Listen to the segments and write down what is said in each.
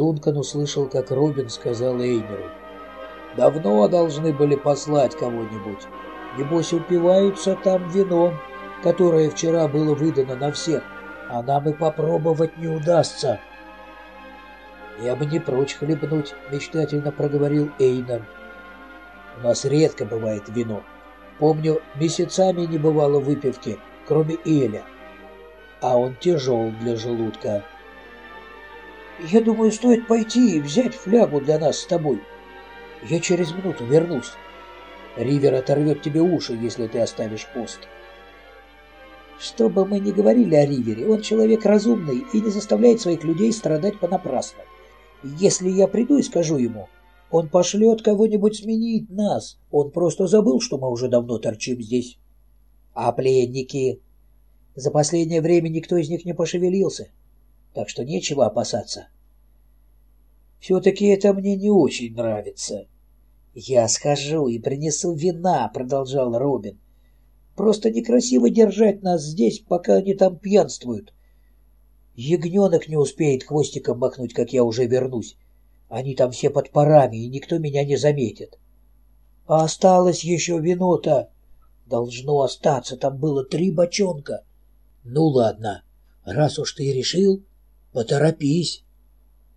Дункан услышал, как Робин сказал Эйнеру. «Давно должны были послать кого-нибудь. Небось, упиваются там вином, которое вчера было выдано на всех, а нам и попробовать не удастся». «Я бы не прочь хлебнуть», — мечтательно проговорил Эйнер. «У нас редко бывает вино. Помню, месяцами не бывало выпивки, кроме Эля. А он тяжел для желудка». Я думаю, стоит пойти и взять флягу для нас с тобой. Я через минуту вернусь. Ривер оторвет тебе уши, если ты оставишь пост. Что бы мы ни говорили о Ривере, он человек разумный и не заставляет своих людей страдать понапрасну. Если я приду и скажу ему, он пошлет кого-нибудь сменить нас. Он просто забыл, что мы уже давно торчим здесь. А пленники? За последнее время никто из них не пошевелился так что нечего опасаться. Все-таки это мне не очень нравится. Я схожу и принесу вина, продолжал Робин. Просто некрасиво держать нас здесь, пока они там пьянствуют. Ягненок не успеет хвостиком махнуть, как я уже вернусь. Они там все под парами, и никто меня не заметит. А осталось еще вино-то. Должно остаться, там было три бочонка. Ну ладно, раз уж ты решил, Поторопись.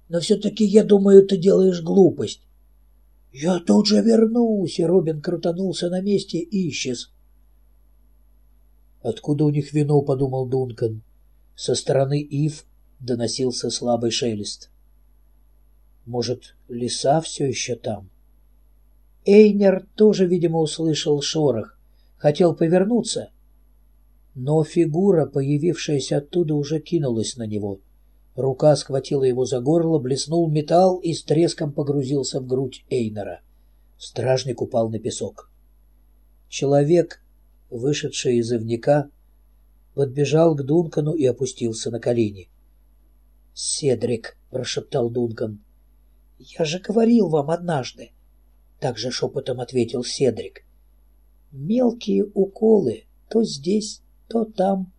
Но все-таки, я думаю, ты делаешь глупость. Я тут же вернусь, и Робин крутанулся на месте и исчез. Откуда у них вино, подумал Дункан. Со стороны Ив доносился слабый шелест. Может, лиса все еще там? Эйнер тоже, видимо, услышал шорох. Хотел повернуться, но фигура, появившаяся оттуда, уже кинулась на него — Рука схватила его за горло, блеснул металл и с треском погрузился в грудь Эйнера. Стражник упал на песок. Человек, вышедший из овняка, подбежал к Дункану и опустился на колени. «Седрик», — прошептал Дункан, — «я же говорил вам однажды», — также шепотом ответил Седрик. «Мелкие уколы, то здесь, то там».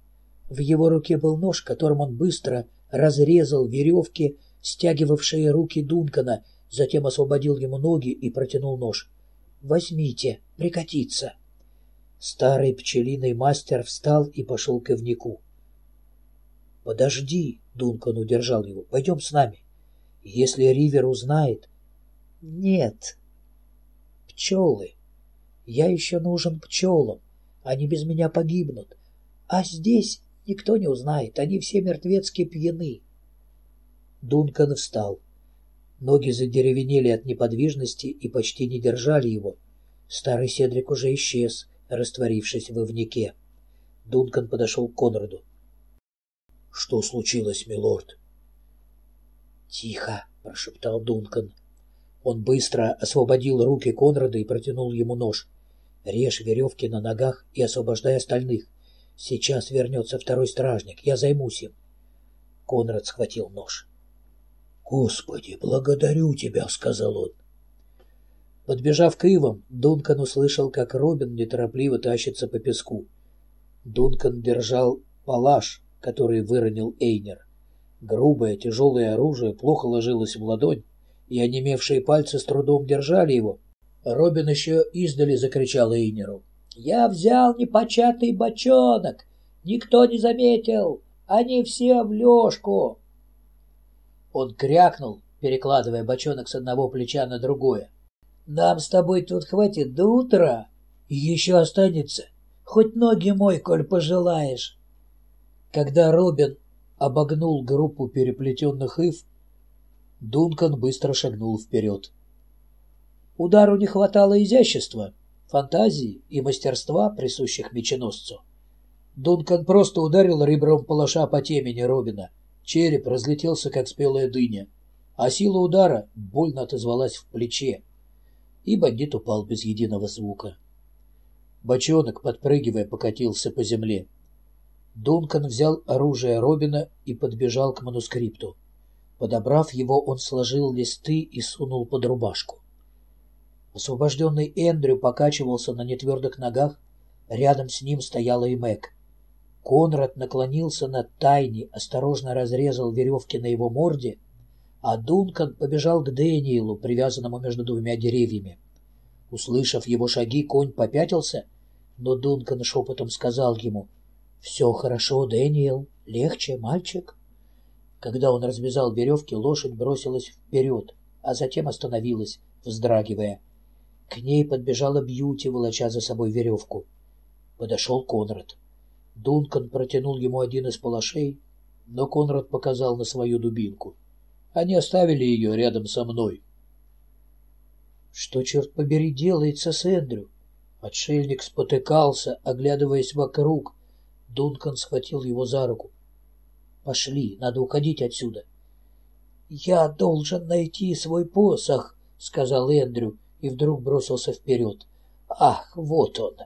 В его руке был нож, которым он быстро разрезал веревки, стягивавшие руки Дункана, затем освободил ему ноги и протянул нож. «Возьмите, прикатиться». Старый пчелиный мастер встал и пошел к ивнику. «Подожди», — Дункан удержал его, — «пойдем с нами. Если Ривер узнает...» «Нет, пчелы. Я еще нужен пчелам. Они без меня погибнут. А здесь Никто не узнает, они все мертвецки пьяны. Дункан встал. Ноги задеревенели от неподвижности и почти не держали его. Старый Седрик уже исчез, растворившись в ивнике. Дункан подошел к Конраду. — Что случилось, милорд? — Тихо, — прошептал Дункан. Он быстро освободил руки Конрада и протянул ему нож. Режь веревки на ногах и освобождай остальных. Сейчас вернется второй стражник, я займусь им. Конрад схватил нож. «Господи, благодарю тебя!» — сказал он. Подбежав к ивам, Дункан услышал, как Робин неторопливо тащится по песку. Дункан держал палаш, который выронил Эйнер. Грубое, тяжелое оружие плохо ложилось в ладонь, и онемевшие пальцы с трудом держали его. Робин еще издали закричал Эйнеру. Я взял непочатый бочонок. Никто не заметил. Они все в лёжку. Он крякнул, перекладывая бочонок с одного плеча на другое. Нам с тобой тут хватит до утра. И еще останется. Хоть ноги мой, коль пожелаешь. Когда Робин обогнул группу переплетенных ив, Дункан быстро шагнул вперед. Удару не хватало изящества — фантазии и мастерства, присущих меченосцу. Дункан просто ударил ребром палаша по темени Робина. Череп разлетелся, как спелая дыня, а сила удара больно отозвалась в плече, и бандит упал без единого звука. Бочонок, подпрыгивая, покатился по земле. Дункан взял оружие Робина и подбежал к манускрипту. Подобрав его, он сложил листы и сунул под рубашку. Освобожденный Эндрю покачивался на нетвердых ногах, рядом с ним стояла и Мэг. Конрад наклонился над тайни, осторожно разрезал веревки на его морде, а Дункан побежал к Дэниелу, привязанному между двумя деревьями. Услышав его шаги, конь попятился, но Дункан шепотом сказал ему «Все хорошо, Дэниел, легче, мальчик». Когда он развязал веревки, лошадь бросилась вперед, а затем остановилась, вздрагивая. К ней подбежала Бьюти, волоча за собой веревку. Подошел Конрад. Дункан протянул ему один из палашей, но Конрад показал на свою дубинку. Они оставили ее рядом со мной. Что, черт побери, делается с Эндрю? Отшельник спотыкался, оглядываясь вокруг. Дункан схватил его за руку. «Пошли, надо уходить отсюда». «Я должен найти свой посох», — сказал Эндрю, и вдруг бросился вперед. «Ах, вот он!»